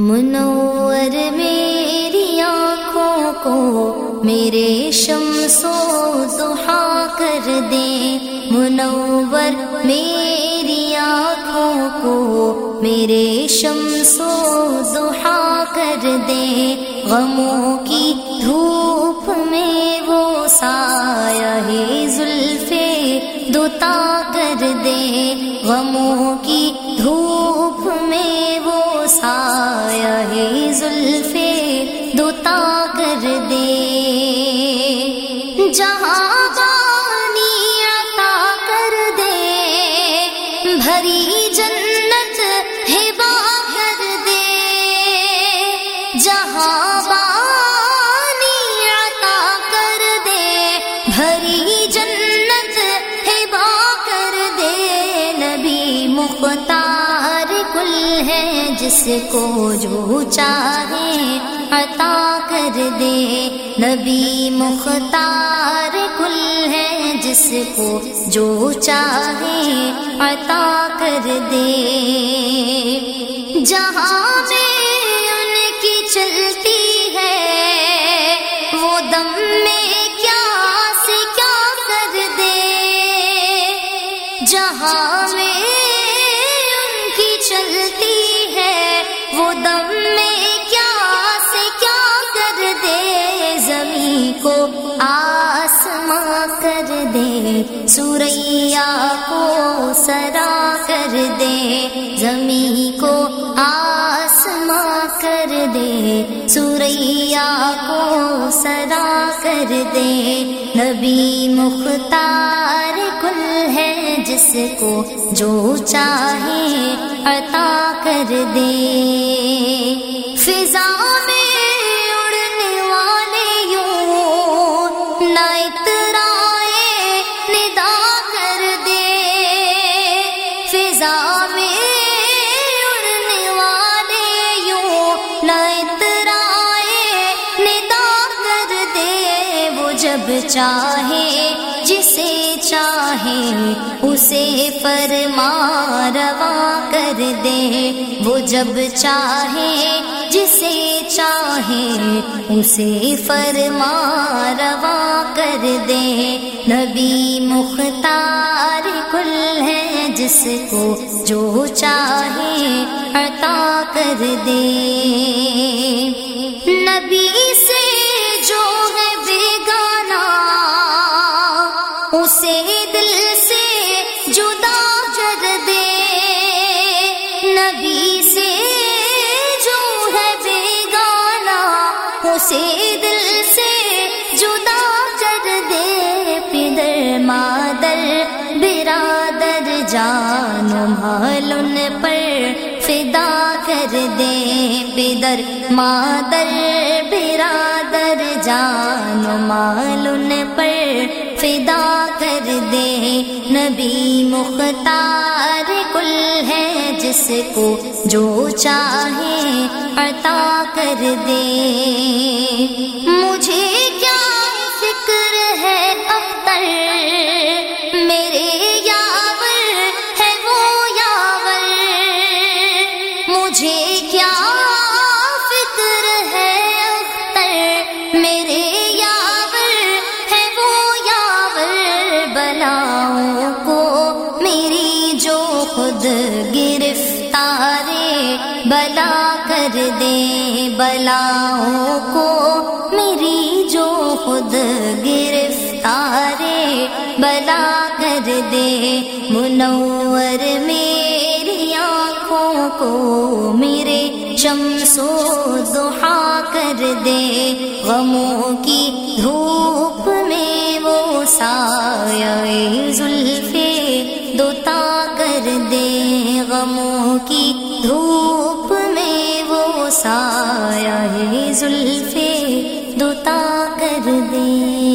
منور میری آنکھوں کو میرے شمس و دہا کر دے۔ منور میری آنکھوں کو میرے شمس و کر دے۔ غموں کی دھوپ میں وہ سایہ ہے، زلفے دوتا کر دے۔ غموں کی دھوپ جہاں بانی عطا کر دے، بھری جنت ہبا کر دے۔ جہاں بانی عطا کر دے، بھری جنت ہبا کر دے۔ نبی مختار کل ہے، جس کو جو چاہے عطا کر دے۔ نبی مختار کل ہے جس کو جو چاہے عطا کر دے۔ جہاں میں ان کی چلتی ہے، وہ دم میں کیا سے کیا کر دے۔ جہاں میں ان کی چلتی ہے، وہ دم دے سوریا کو سرا کر دے، زمین کو آسماں کر دے سوریا کو سرا کر دے۔ نبی مختار کل ہے جس کو جو چاہے عطا کر دے۔ فضا میں جب چاہے جسے چاہے اسے فرما روا کر دے۔ وہ جب چاہے جسے چاہے اسے فرما روا کر دے۔ نبی مختار کل ہے جس کو جو چاہے عطا کر دے۔ نبی سے نبی سے جو ہے بیگانا اسے دل سے جدا کر دے پدر مادر، برادر جان مال ان پر فدا کر دے پدر مادر، برادر جان مال ان پر فدا کر دے نبی مختار جس کو جو چاہے عطا کر دے۔ کر دے بلاؤں کو۔ میری جو خود گرفتار بلا کر دے۔ منور میری آنکھوں کو، میرے شمس و دہا کر دے۔ غموں کی دھوپ میں وہ سایہ زلفے دوتا کر دے۔ غموں کی دھوپ سایہ زلفے دوتا کر دے